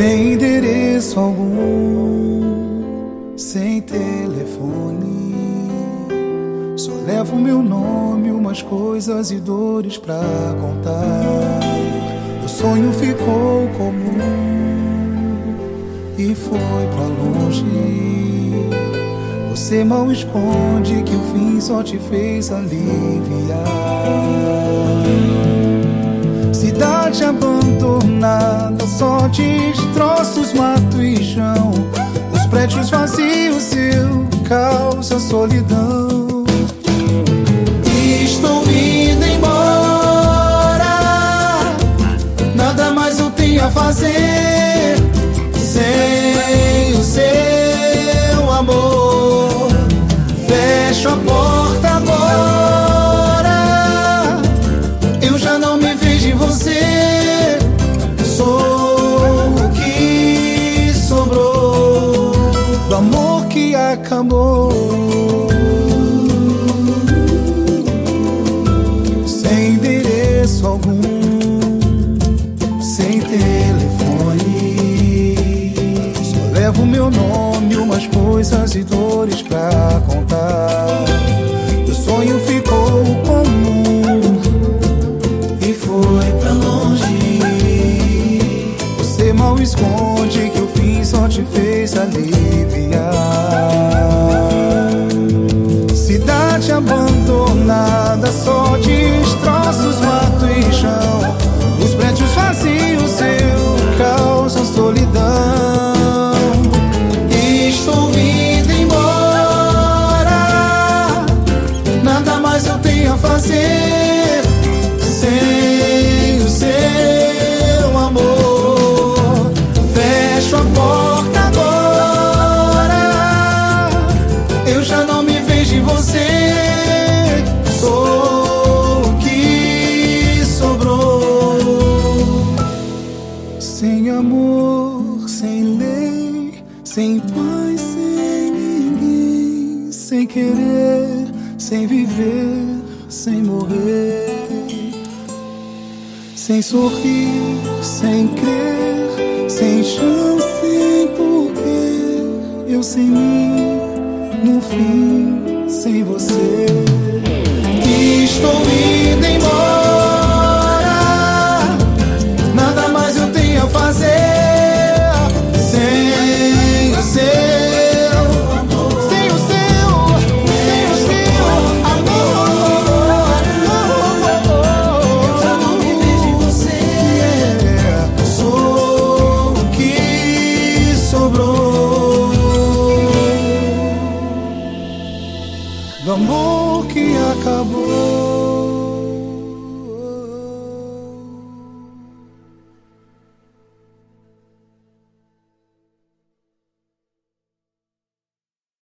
sem endereço algum, sem telefone. Só levo meu nome, umas coisas e dores pra contar. O sonho ficou comum e foi pra longe. Você mal esconde que o fim só te fez aliviar. Cidade abandonada, só destroços, mato e chão. Os prédios vazios, seu causa solidão. Estou indo embora, nada mais eu tenho a fazer sem o seu amor. Fecho a porta que acabou. Sem endereço algum, sem telefone. Só levo meu nome, umas coisas e dores pra contar. O sonho ficou comum e foi pra longe. Você mal esconde que o fim só te fez aliviar. Abandonada, só destroços, mato e chão. Os prédios vazios, seu causa solidão. Estou indo embora, nada mais eu tenho a fazer querer, sem viver, sem morrer, sem sorrir, sem crer, sem chão, sem porquê, eu sem mim, no fim, sem você. Estou do amor que acabou.